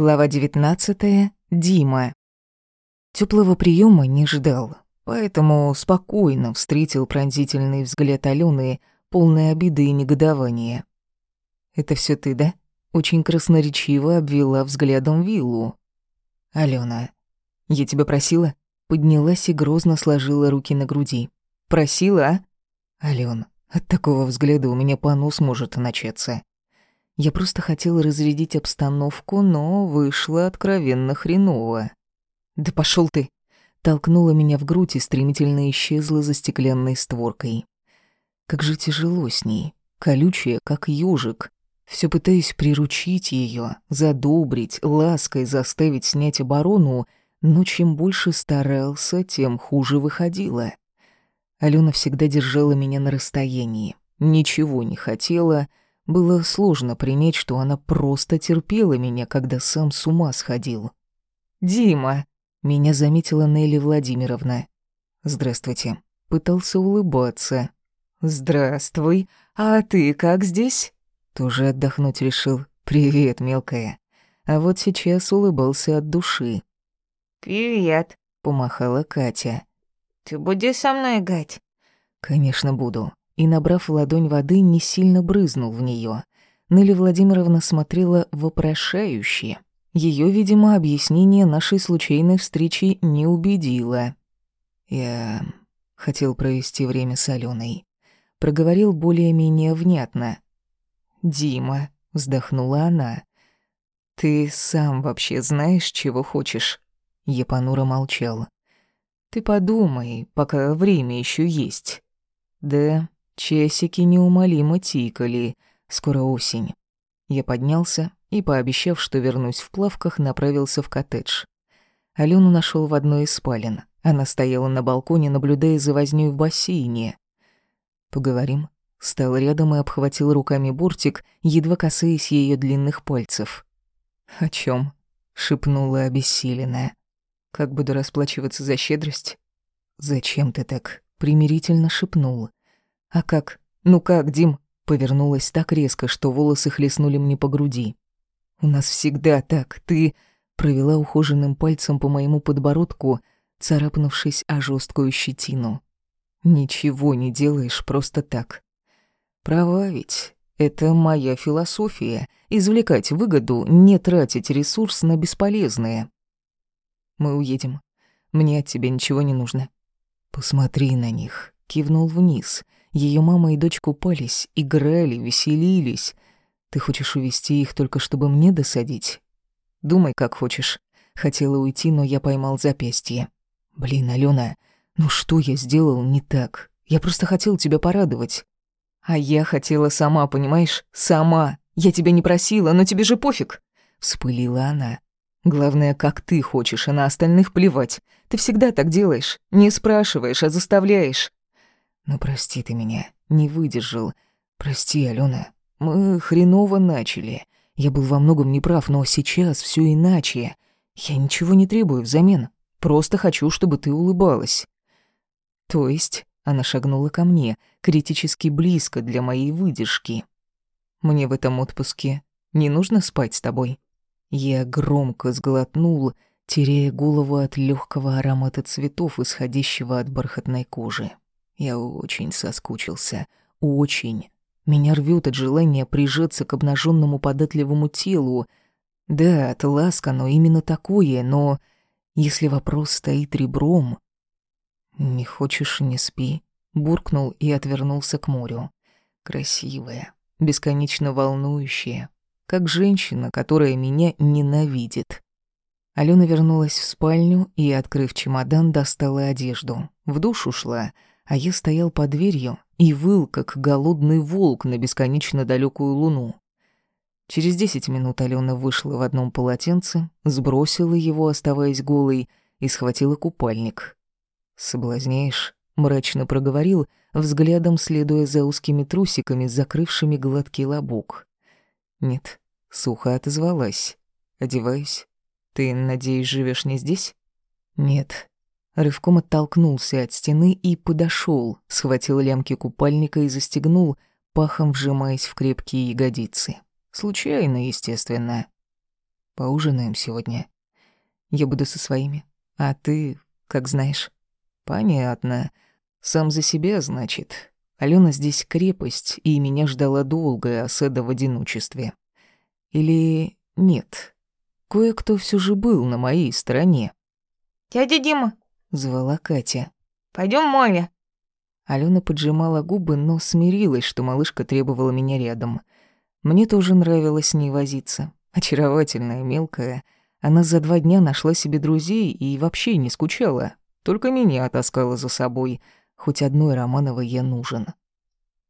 Глава 19. Дима. Теплого приема не ждал, поэтому спокойно встретил пронзительный взгляд Алены, полный обиды и негодования. «Это все ты, да?» Очень красноречиво обвела взглядом виллу. «Алена, я тебя просила?» Поднялась и грозно сложила руки на груди. «Просила, а?» «Ален, от такого взгляда у меня понос может начаться». Я просто хотела разрядить обстановку, но вышло откровенно хреново. «Да пошел ты!» Толкнула меня в грудь и стремительно исчезла за стеклянной створкой. Как же тяжело с ней, колючая, как южик. Все пытаюсь приручить ее, задобрить, лаской заставить снять оборону, но чем больше старался, тем хуже выходило. Алена всегда держала меня на расстоянии, ничего не хотела — было сложно принять, что она просто терпела меня, когда сам с ума сходил. «Дима!» — меня заметила Нелли Владимировна. «Здравствуйте». Пытался улыбаться. «Здравствуй. А ты как здесь?» Тоже отдохнуть решил. «Привет, мелкая». А вот сейчас улыбался от души. «Привет», — помахала Катя. «Ты будешь со мной играть?» «Конечно буду и, набрав ладонь воды, не сильно брызнул в нее. Нелли Владимировна смотрела вопрошающе. Ее, видимо, объяснение нашей случайной встречи не убедило. Я хотел провести время с Аленой. Проговорил более-менее внятно. «Дима», — вздохнула она, — «ты сам вообще знаешь, чего хочешь?» Я молчал. «Ты подумай, пока время еще есть». «Да, Часики неумолимо тикали. Скоро осень. Я поднялся и, пообещав, что вернусь в плавках, направился в коттедж. Алену нашел в одной из спален. Она стояла на балконе, наблюдая за вознёй в бассейне. «Поговорим?» Стал рядом и обхватил руками бортик, едва касаясь ее длинных пальцев. «О чем? шепнула обессиленная. «Как буду расплачиваться за щедрость?» «Зачем ты так?» — примирительно шепнул. «А как? Ну как, Дим?» Повернулась так резко, что волосы хлестнули мне по груди. «У нас всегда так. Ты...» Провела ухоженным пальцем по моему подбородку, царапнувшись о жесткую щетину. «Ничего не делаешь просто так. Права ведь. Это моя философия — извлекать выгоду, не тратить ресурс на бесполезное. Мы уедем. Мне от тебя ничего не нужно. Посмотри на них. Кивнул вниз — ее мама и дочь купались, играли, веселились. Ты хочешь увести их только чтобы мне досадить? Думай, как хочешь. Хотела уйти, но я поймал запястье. Блин, Алена, ну что я сделал не так? Я просто хотел тебя порадовать. А я хотела сама, понимаешь? Сама. Я тебя не просила, но тебе же пофиг. Вспылила она. Главное, как ты хочешь, а на остальных плевать. Ты всегда так делаешь. Не спрашиваешь, а заставляешь. Ну прости ты меня, не выдержал. Прости, Алена. Мы хреново начали. Я был во многом неправ, но сейчас все иначе. Я ничего не требую взамен. Просто хочу, чтобы ты улыбалась. То есть, она шагнула ко мне, критически близко для моей выдержки. Мне в этом отпуске не нужно спать с тобой. Я громко сглотнул, теряя голову от легкого аромата цветов, исходящего от бархатной кожи. Я очень соскучился. Очень. Меня рвет от желания прижаться к обнаженному податливому телу. Да, это ласка, но именно такое, но... Если вопрос стоит ребром... «Не хочешь — не спи», — буркнул и отвернулся к морю. Красивая, бесконечно волнующая, как женщина, которая меня ненавидит. Алена вернулась в спальню и, открыв чемодан, достала одежду. В душ ушла — а я стоял под дверью и выл, как голодный волк на бесконечно далекую луну. Через десять минут Алена вышла в одном полотенце, сбросила его, оставаясь голой, и схватила купальник. «Соблазняешь?» — мрачно проговорил, взглядом следуя за узкими трусиками, закрывшими гладкий лобок. «Нет», — сухо отозвалась. «Одеваюсь. Ты, надеюсь, живешь не здесь?» «Нет», Рывком оттолкнулся от стены и подошел, схватил лямки купальника и застегнул, пахом вжимаясь в крепкие ягодицы. Случайно, естественно. Поужинаем сегодня. Я буду со своими, а ты, как знаешь. Понятно. Сам за себя, значит. Алена здесь крепость, и меня ждала долгая осада в одиночестве. Или нет? Кое-кто все же был на моей стороне. «Дядя Дима!» — звала Катя. Пойдем море!» Алена поджимала губы, но смирилась, что малышка требовала меня рядом. Мне тоже нравилось с ней возиться. Очаровательная, мелкая. Она за два дня нашла себе друзей и вообще не скучала. Только меня таскала за собой. Хоть одной Романовой я нужен.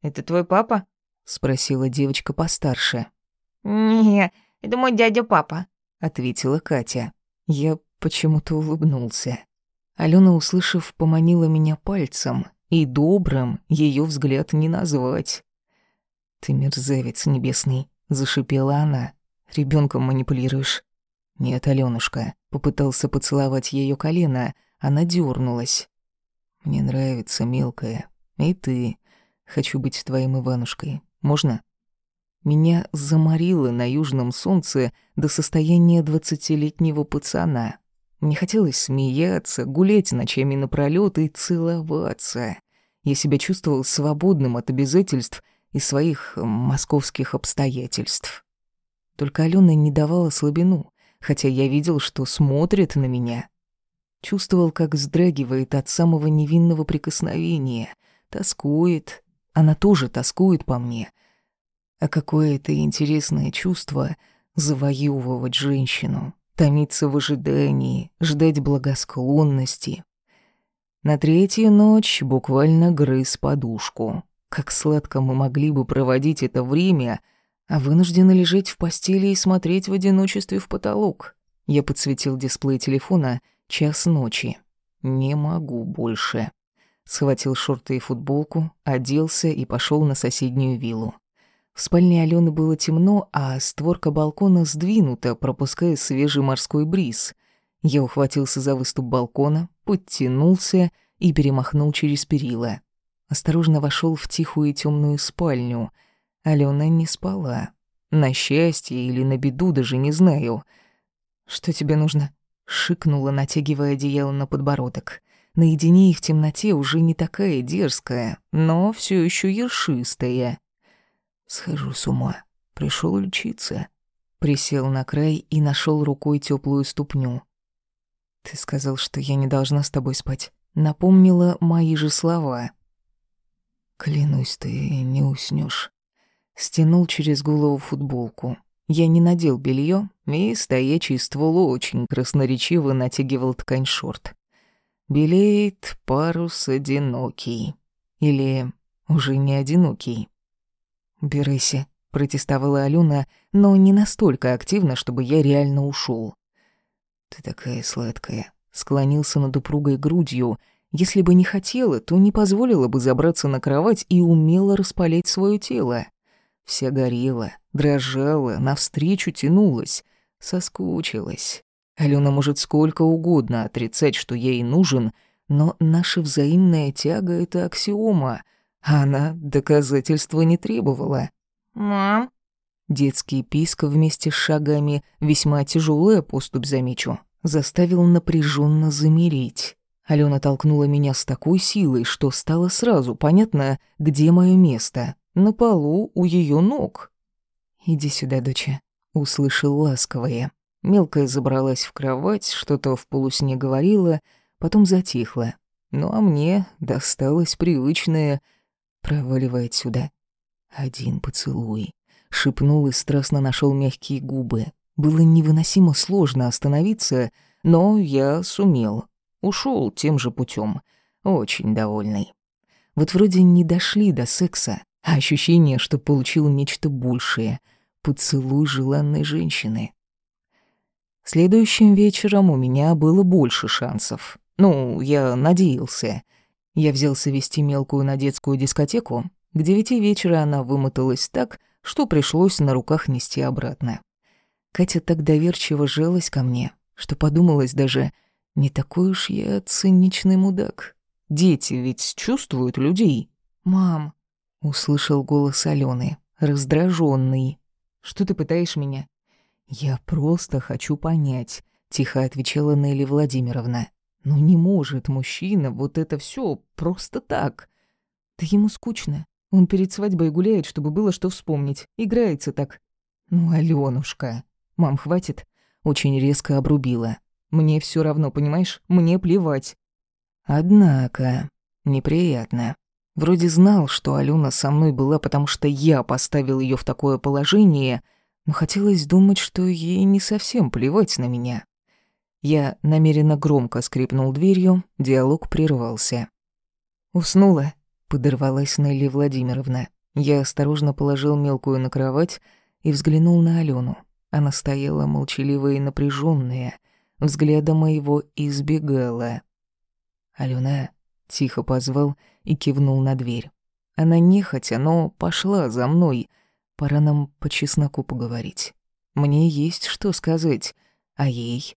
«Это твой папа?» — спросила девочка постарше. «Не, это мой дядя-папа», — ответила Катя. Я почему-то улыбнулся. Алена, услышав, поманила меня пальцем, и добрым ее взгляд не назвать. «Ты мерзавец небесный», — зашипела она. Ребенком манипулируешь». «Нет, Алёнушка», — попытался поцеловать ее колено, она дернулась. «Мне нравится, мелкая. И ты. Хочу быть твоим Иванушкой. Можно?» Меня заморило на южном солнце до состояния двадцатилетнего пацана. Мне хотелось смеяться, гулять ночами напролёт и целоваться. Я себя чувствовал свободным от обязательств и своих московских обстоятельств. Только Алена не давала слабину, хотя я видел, что смотрит на меня. Чувствовал, как вздрагивает от самого невинного прикосновения. Тоскует. Она тоже тоскует по мне. А какое это интересное чувство — завоевывать женщину томиться в ожидании, ждать благосклонности. На третью ночь буквально грыз подушку. Как сладко мы могли бы проводить это время, а вынуждены лежать в постели и смотреть в одиночестве в потолок. Я подсветил дисплей телефона час ночи. Не могу больше. Схватил шорты и футболку, оделся и пошел на соседнюю виллу. В спальне Алены было темно, а створка балкона сдвинута, пропуская свежий морской бриз. Я ухватился за выступ балкона, подтянулся и перемахнул через перила. Осторожно вошел в тихую и темную спальню. Алена не спала. На счастье или на беду даже не знаю. «Что тебе нужно?» — шикнула, натягивая одеяло на подбородок. Наедине и в темноте уже не такая дерзкая, но все еще ершистая. Схожу с ума. Пришел лечиться. Присел на край и нашел рукой теплую ступню. Ты сказал, что я не должна с тобой спать. Напомнила мои же слова. Клянусь, ты не уснешь. Стянул через голову футболку. Я не надел белье, и стоячий ствол очень красноречиво натягивал ткань шорт. Белеет парус одинокий. Или уже не одинокий. «Убирайся», — протестовала Алена, но не настолько активно, чтобы я реально ушел. «Ты такая сладкая», — склонился над упругой грудью. Если бы не хотела, то не позволила бы забраться на кровать и умело распалять свое тело. Вся горела, дрожала, навстречу тянулась, соскучилась. Алена может сколько угодно отрицать, что ей нужен, но наша взаимная тяга — это аксиома — она доказательства не требовала. «Мам?» Детский писк вместе с шагами, весьма тяжелая поступь, замечу, заставил напряженно замереть. Алена толкнула меня с такой силой, что стало сразу понятно, где мое место. На полу у ее ног. «Иди сюда, доча», — услышал ласковое. Мелкая забралась в кровать, что-то в полусне говорила, потом затихла. Ну а мне досталось привычное Проваливай отсюда. Один поцелуй. Шепнул и страстно нашел мягкие губы. Было невыносимо сложно остановиться, но я сумел. Ушел тем же путем, очень довольный. Вот вроде не дошли до секса, а ощущение, что получил нечто большее — поцелуй желанной женщины. Следующим вечером у меня было больше шансов. Ну, я надеялся — я взялся вести мелкую на детскую дискотеку. К девяти вечера она вымоталась так, что пришлось на руках нести обратно. Катя так доверчиво жалась ко мне, что подумалось даже, не такой уж я циничный мудак. Дети ведь чувствуют людей. «Мам», — услышал голос Алены, раздраженный. «Что ты пытаешь меня?» «Я просто хочу понять», — тихо отвечала Нелли Владимировна. «Ну не может мужчина вот это все просто так. Да ему скучно. Он перед свадьбой гуляет, чтобы было что вспомнить. Играется так. Ну, Алёнушка. Мам, хватит?» Очень резко обрубила. «Мне все равно, понимаешь? Мне плевать». Однако, неприятно. Вроде знал, что Алена со мной была, потому что я поставил ее в такое положение — но хотелось думать, что ей не совсем плевать на меня. Я намеренно громко скрипнул дверью, диалог прервался. «Уснула?» — подорвалась Нелли Владимировна. Я осторожно положил мелкую на кровать и взглянул на Алену. Она стояла молчаливая и напряженная, взгляда моего избегала. «Алена», — тихо позвал и кивнул на дверь. Она нехотя, но пошла за мной, Пора нам по чесноку поговорить. Мне есть что сказать, а ей